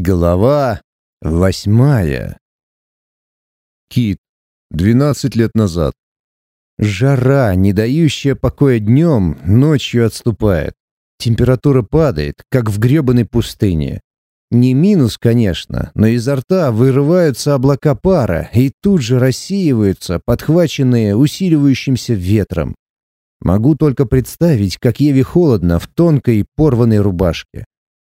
Глава восьмая. Кит. Двенадцать лет назад. Жара, не дающая покоя днем, ночью отступает. Температура падает, как в гребаной пустыне. Не минус, конечно, но изо рта вырываются облака пара и тут же рассеиваются, подхваченные усиливающимся ветром. Могу только представить, как Еве холодно в тонкой порванной рубашке.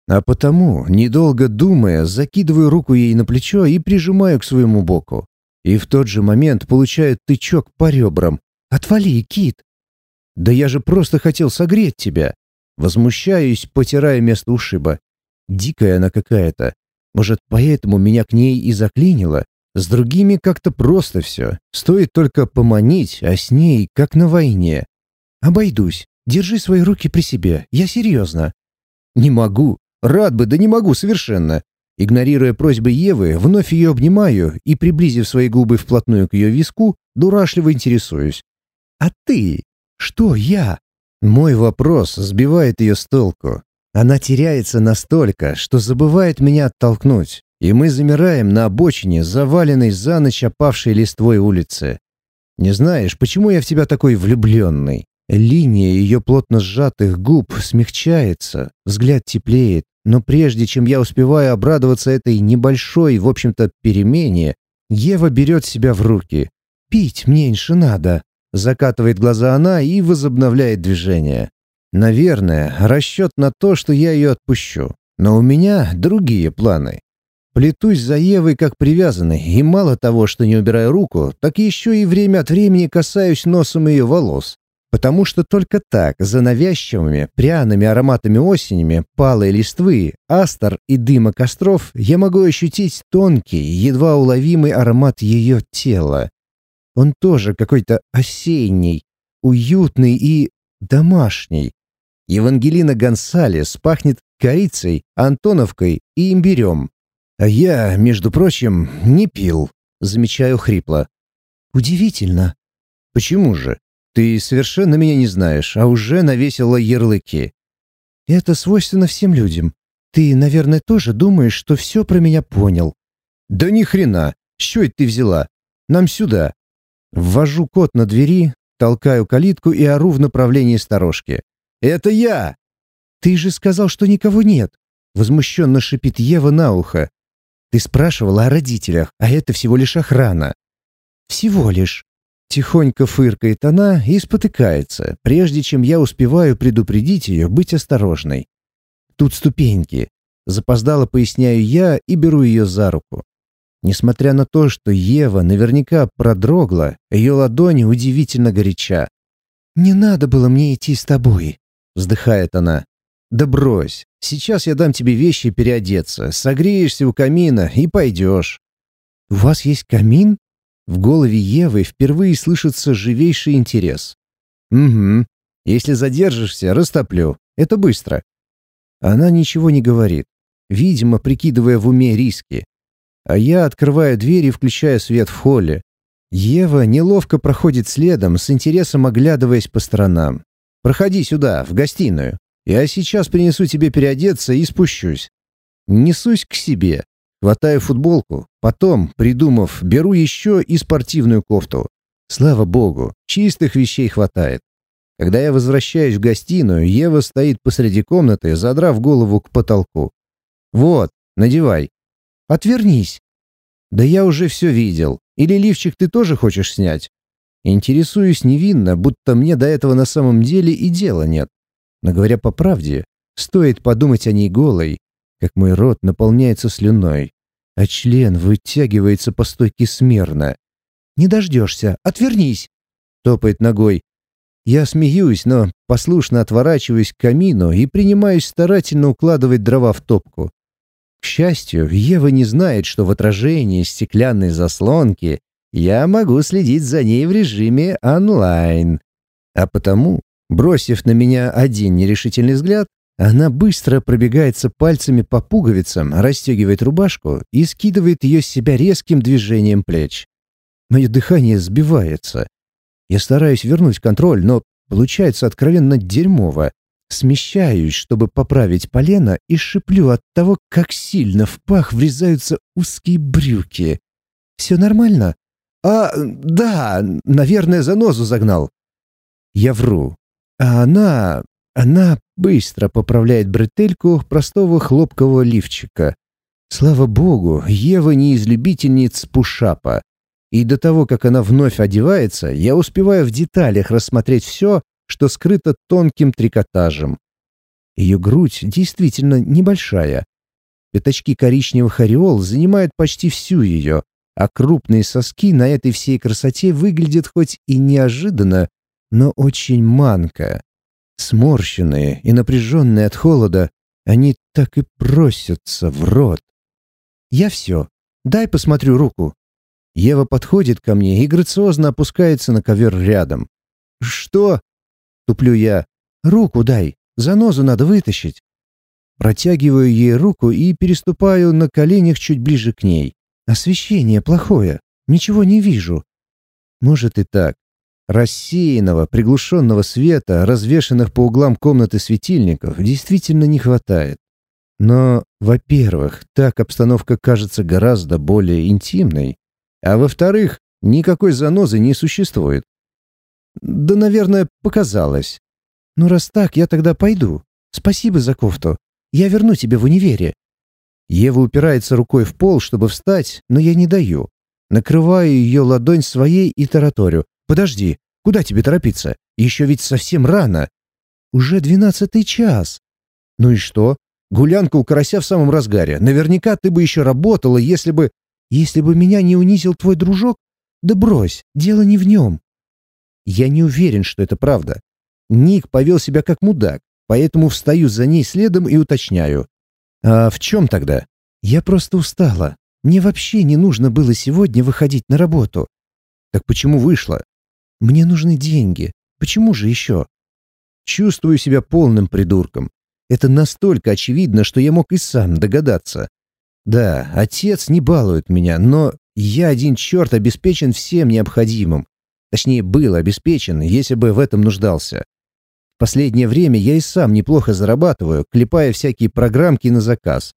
А потому, недолго думая, закидываю руку ей на плечо и прижимаю к своему боку. И в тот же момент получаю тычок по ребрам. «Отвали, Кит!» «Да я же просто хотел согреть тебя!» Возмущаюсь, потирая место ушиба. Дикая она какая-то. Может, поэтому меня к ней и заклинило? С другими как-то просто все. Стоит только поманить, а с ней как на войне. «Обойдусь. Держи свои руки при себе. Я серьезно». «Не могу. Рад бы, да не могу совершенно. Игнорируя просьбы Евы, вновь ее обнимаю и, приблизив свои губы вплотную к ее виску, дурашливо интересуюсь. «А ты? Что я?» Мой вопрос сбивает ее с толку. Она теряется настолько, что забывает меня оттолкнуть, и мы замираем на обочине, заваленной за ночь опавшей листвой улицы. «Не знаешь, почему я в тебя такой влюбленный?» Линия ее плотно сжатых губ смягчается, взгляд теплеет, но прежде чем я успеваю обрадоваться этой небольшой, в общем-то, перемене, Ева берет себя в руки. «Пить меньше надо», — закатывает глаза она и возобновляет движение. Наверное, расчет на то, что я ее отпущу. Но у меня другие планы. Плетусь за Евой как привязанный, и мало того, что не убираю руку, так еще и время от времени касаюсь носом ее волос потому что только так, за навязчивыми, пряными ароматами осенями, палой листвы, астр и дыма костров я могу ощутить тонкий, едва уловимый аромат ее тела. Он тоже какой-то осенний, уютный и домашний. Евангелина Гонсалес пахнет корицей, антоновкой и имбирем. А я, между прочим, не пил, замечаю хрипло. Удивительно. Почему же? Ты совершенно меня не знаешь, а уже навесила ярлыки. Это свойственно всем людям. Ты, наверное, тоже думаешь, что все про меня понял. Да ни хрена. Что это ты взяла? Нам сюда. Ввожу код на двери, толкаю калитку и ору в направлении сторожки. Это я! Ты же сказал, что никого нет. Возмущенно шипит Ева на ухо. Ты спрашивала о родителях, а это всего лишь охрана. Всего лишь. Тихонько фыркает она и спотыкается, прежде чем я успеваю предупредить ее быть осторожной. Тут ступеньки. Запоздало поясняю я и беру ее за руку. Несмотря на то, что Ева наверняка продрогла, ее ладони удивительно горяча. «Не надо было мне идти с тобой», — вздыхает она. «Да брось. Сейчас я дам тебе вещи переодеться, согреешься у камина и пойдешь». «У вас есть камин?» В голове Евы впервые слышится живейший интерес. «Угу. Если задержишься, растоплю. Это быстро». Она ничего не говорит, видимо, прикидывая в уме риски. А я открываю дверь и включаю свет в холле. Ева неловко проходит следом, с интересом оглядываясь по сторонам. «Проходи сюда, в гостиную. Я сейчас принесу тебе переодеться и спущусь». Несусь к себе. Хватаю футболку, потом, придумав, беру еще и спортивную кофту. Слава богу, чистых вещей хватает. Когда я возвращаюсь в гостиную, Ева стоит посреди комнаты, задрав голову к потолку. «Вот, надевай». «Отвернись». «Да я уже все видел. Или лифчик ты тоже хочешь снять?» Интересуюсь невинно, будто мне до этого на самом деле и дела нет. Но говоря по правде, стоит подумать о ней голой, как мой рот наполняется слюной, а член вытягивается по стойке смирно. «Не дождешься! Отвернись!» — топает ногой. Я смеюсь, но послушно отворачиваюсь к камину и принимаюсь старательно укладывать дрова в топку. К счастью, Ева не знает, что в отражении стеклянной заслонки я могу следить за ней в режиме онлайн. А потому, бросив на меня один нерешительный взгляд, она быстро пробегается пальцами по пуговицам, расстегивает рубашку и скидывает ее с себя резким движением плеч. Мое дыхание сбивается. Я стараюсь вернуть контроль, но получается откровенно дерьмово. Смещаюсь, чтобы поправить полено, и шиплю от того, как сильно в пах врезаются узкие брюки. «Все нормально?» «А, да, наверное, занозу загнал». Я вру. А она... она быстро поправляет бретельку простого хлопкового лифчика. Слава богу, Ева не из любительниц пушапа. И до того, как она вновь одевается, я успеваю в деталях рассмотреть все, что скрыто тонким трикотажем. Ее грудь действительно небольшая. Пятачки коричневых ореол занимают почти всю ее, а крупные соски на этой всей красоте выглядят хоть и неожиданно, но очень манко. Сморщенные и напряженные от холода, они так и просятся в рот. «Я все. Дай посмотрю руку». Ева подходит ко мне и грациозно опускается на ковер рядом. «Что?» — туплю я. «Руку дай. Занозу надо вытащить». Протягиваю ей руку и переступаю на коленях чуть ближе к ней. Освещение плохое. Ничего не вижу. Может и так. Рассеянного, приглушенного света, развешанных по углам комнаты светильников, действительно не хватает. Но, во-первых, так обстановка кажется гораздо более интимной, а во-вторых, никакой занозы не существует. Да, наверное, показалось. Ну, раз так, я тогда пойду. Спасибо за кофту. Я верну тебе в универе. Ева упирается рукой в пол, чтобы встать, но я не даю. Накрываю ее ладонь своей и тараторю. «Подожди, куда тебе торопиться? Еще ведь совсем рано. Уже двенадцатый час. Ну и что? Гулянка у карася в самом разгаре. Наверняка ты бы еще работала, если бы... Если бы меня не унизил твой дружок? Да брось, дело не в нем. Я не уверен, что это правда. Ник повел себя как мудак, поэтому встаю за ней следом и уточняю. «А в чем тогда?» «Я просто устала. Мне вообще не нужно было сегодня выходить на работу». «Так почему вышла?» «Мне нужны деньги. Почему же еще?» Чувствую себя полным придурком. Это настолько очевидно, что я мог и сам догадаться. Да, отец не балует меня, но я один черт обеспечен всем необходимым. Точнее, был обеспечен, если бы в этом нуждался. В последнее время я и сам неплохо зарабатываю, клепая всякие программки на заказ.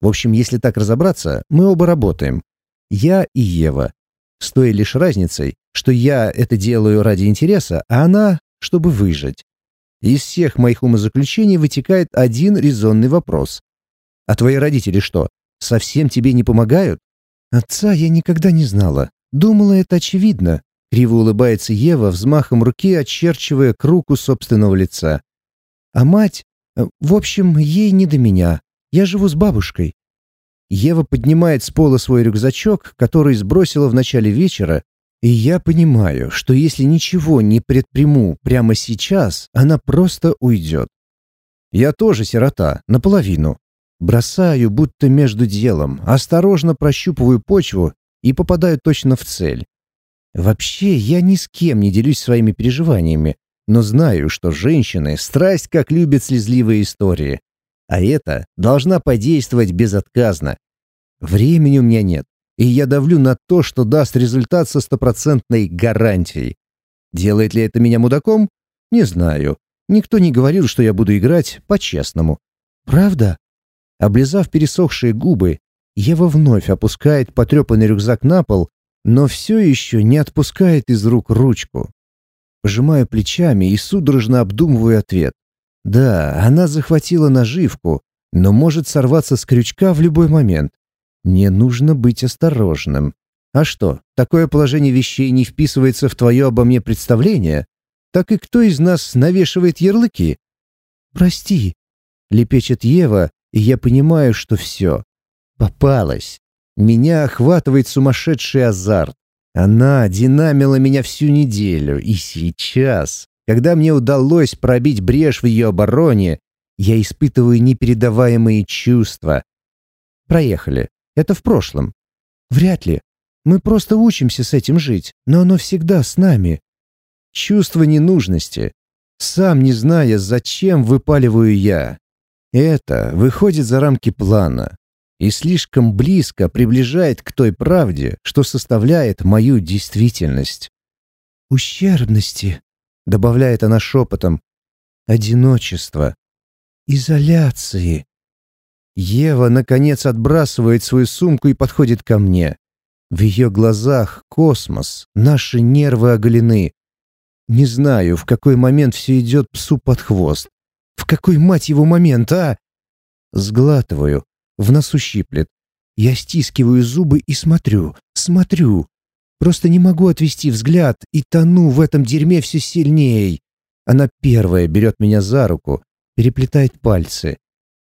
В общем, если так разобраться, мы оба работаем. Я и Ева. С той лишь разницей, что я это делаю ради интереса, а она, чтобы выжить. Из всех моих умозаключений вытекает один резонный вопрос. А твои родители что, совсем тебе не помогают? Отца я никогда не знала. Думала, это очевидно. Криво улыбается Ева, взмахом руки очерчивая круг у собственного лица. А мать... В общем, ей не до меня. Я живу с бабушкой. Ева поднимает с пола свой рюкзачок, который сбросила в начале вечера, и я понимаю, что если ничего не предприму прямо сейчас, она просто уйдет. Я тоже сирота, наполовину. Бросаю, будто между делом, осторожно прощупываю почву и попадаю точно в цель. Вообще, я ни с кем не делюсь своими переживаниями, но знаю, что женщины страсть как любят слезливые истории. А это должна подействовать безотказно. Времени у меня нет, и я давлю на то, что даст результат со стопроцентной гарантией. Делает ли это меня мудаком? Не знаю. Никто не говорил, что я буду играть по-честному. Правда? Облизав пересохшие губы, Ева вновь опускает потрепанный рюкзак на пол, но все еще не отпускает из рук ручку. Пожимаю плечами и судорожно обдумываю ответ. Да, она захватила наживку, но может сорваться с крючка в любой момент. Мне нужно быть осторожным. А что, такое положение вещей не вписывается в твое обо мне представление? Так и кто из нас навешивает ярлыки? «Прости», — лепечет Ева, и я понимаю, что все. Попалась. Меня охватывает сумасшедший азарт. Она динамила меня всю неделю, и сейчас, когда мне удалось пробить брешь в ее обороне, я испытываю непередаваемые чувства. Проехали. Это в прошлом. Вряд ли. Мы просто учимся с этим жить, но оно всегда с нами. Чувство ненужности. Сам не зная, зачем выпаливаю я. Это выходит за рамки плана и слишком близко приближает к той правде, что составляет мою действительность. «Ущербности», — добавляет она шепотом. одиночества, изоляции. Ева, наконец, отбрасывает свою сумку и подходит ко мне. В ее глазах космос, наши нервы оголены. Не знаю, в какой момент все идет псу под хвост. В какой, мать его, момент, а? Сглатываю, в носу щиплет. Я стискиваю зубы и смотрю, смотрю. Просто не могу отвести взгляд и тону в этом дерьме все сильнее. Она первая берет меня за руку, переплетает пальцы.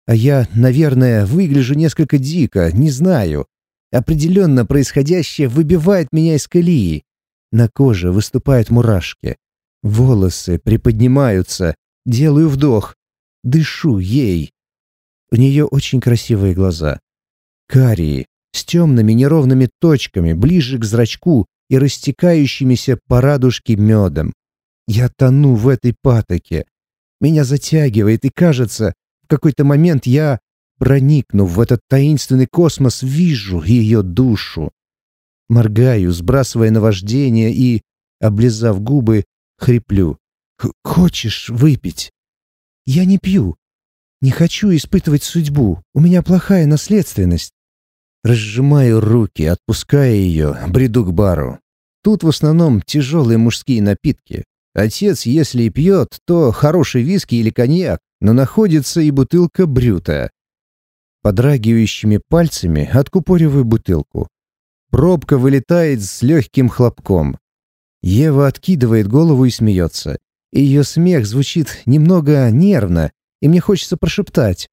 А я, наверное, выгляжу несколько дико, не знаю. Определенно происходящее выбивает меня из колеи. На коже выступают мурашки. Волосы приподнимаются. Делаю вдох. Дышу ей. У нее очень красивые глаза. Карие, с темными неровными точками, ближе к зрачку и растекающимися по радужке медом. Я тону в этой патоке. Меня затягивает, и кажется, в какой-то момент я, проникнув в этот таинственный космос, вижу ее душу. Моргаю, сбрасывая наваждение и, облизав губы, хриплю. «Хочешь выпить?» «Я не пью. Не хочу испытывать судьбу. У меня плохая наследственность». Разжимаю руки, отпуская ее, бреду к бару. Тут в основном тяжелые мужские напитки. Отец, если и пьет, то хороший виски или коньяк, но находится и бутылка брюта. Подрагивающими пальцами откупориваю бутылку. Пробка вылетает с легким хлопком. Ева откидывает голову и смеется. Ее смех звучит немного нервно, и мне хочется прошептать.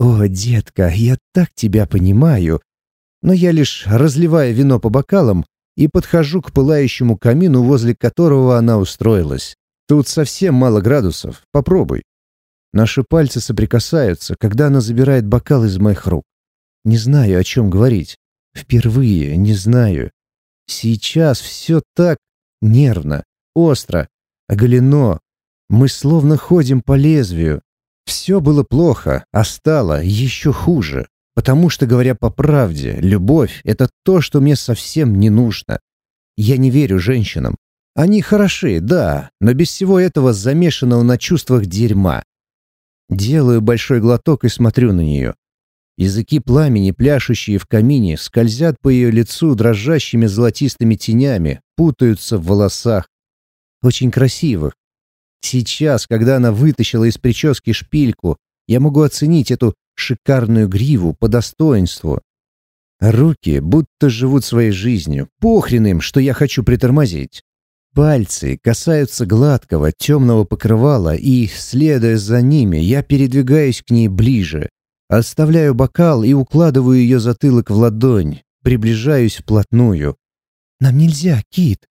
«О, детка, я так тебя понимаю!» Но я лишь разливаю вино по бокалам, и подхожу к пылающему камину, возле которого она устроилась. Тут совсем мало градусов. Попробуй. Наши пальцы соприкасаются, когда она забирает бокал из моих рук. Не знаю, о чем говорить. Впервые не знаю. Сейчас все так нервно, остро, оголено. Мы словно ходим по лезвию. Все было плохо, а стало еще хуже. Потому что, говоря по правде, любовь — это то, что мне совсем не нужно. Я не верю женщинам. Они хороши, да, но без всего этого замешанного на чувствах дерьма. Делаю большой глоток и смотрю на нее. Языки пламени, пляшущие в камине, скользят по ее лицу дрожащими золотистыми тенями, путаются в волосах. Очень красивых. Сейчас, когда она вытащила из прически шпильку, я могу оценить эту шикарную гриву по достоинству. Руки будто живут своей жизнью. Похрен им, что я хочу притормозить. Пальцы касаются гладкого, темного покрывала, и, следуя за ними, я передвигаюсь к ней ближе. Оставляю бокал и укладываю ее затылок в ладонь. Приближаюсь вплотную. «Нам нельзя, Кит!»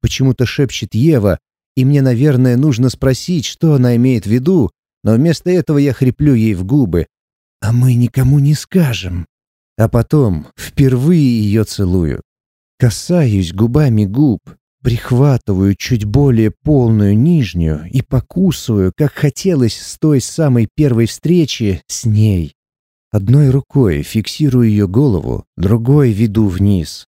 Почему-то шепчет Ева, и мне, наверное, нужно спросить, что она имеет в виду, но вместо этого я хриплю ей в губы. «А мы никому не скажем». А потом впервые ее целую. Касаюсь губами губ, прихватываю чуть более полную нижнюю и покусываю, как хотелось с той самой первой встречи с ней. Одной рукой фиксирую ее голову, другой веду вниз.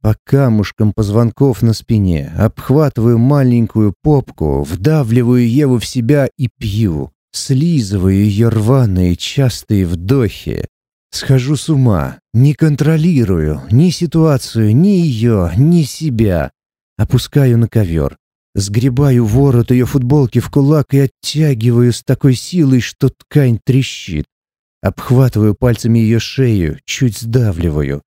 По камушкам позвонков на спине обхватываю маленькую попку, вдавливаю Еву в себя и пью. Слизываю ее рваные частые вдохи. Схожу с ума, не контролирую ни ситуацию, ни ее, ни себя. Опускаю на ковер. Сгребаю ворот ее футболки в кулак и оттягиваю с такой силой, что ткань трещит. Обхватываю пальцами ее шею, чуть сдавливаю.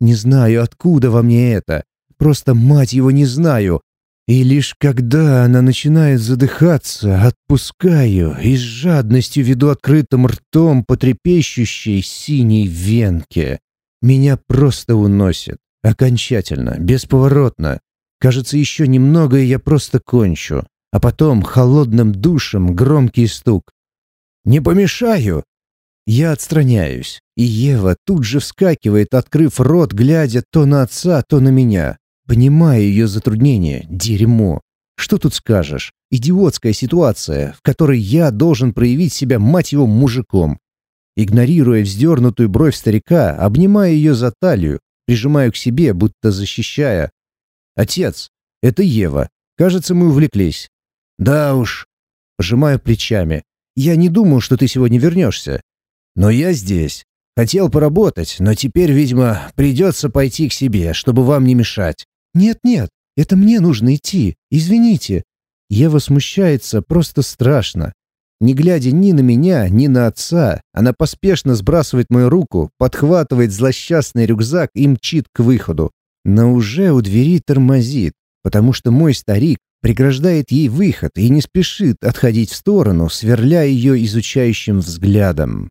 Не знаю, откуда во мне это. Просто, мать его, не знаю. И лишь когда она начинает задыхаться, отпускаю и с жадностью веду открытым ртом по трепещущей синей венке. Меня просто уносит. Окончательно, бесповоротно. Кажется, еще немного, и я просто кончу. А потом холодным душем громкий стук. «Не помешаю!» Я отстраняюсь, и Ева тут же вскакивает, открыв рот, глядя то на отца, то на меня. Понимаю ее затруднение. Дерьмо. Что тут скажешь? Идиотская ситуация, в которой я должен проявить себя, мать его, мужиком. Игнорируя вздернутую бровь старика, обнимаю ее за талию, прижимаю к себе, будто защищая. «Отец, это Ева. Кажется, мы увлеклись». «Да уж». Пожимаю плечами. «Я не думал, что ты сегодня вернешься. Но я здесь. Хотел поработать, но теперь, видимо, придется пойти к себе, чтобы вам не мешать». «Нет-нет, это мне нужно идти. Извините». Ева смущается просто страшно. Не глядя ни на меня, ни на отца, она поспешно сбрасывает мою руку, подхватывает злосчастный рюкзак и мчит к выходу. Но уже у двери тормозит, потому что мой старик преграждает ей выход и не спешит отходить в сторону, сверля ее изучающим взглядом.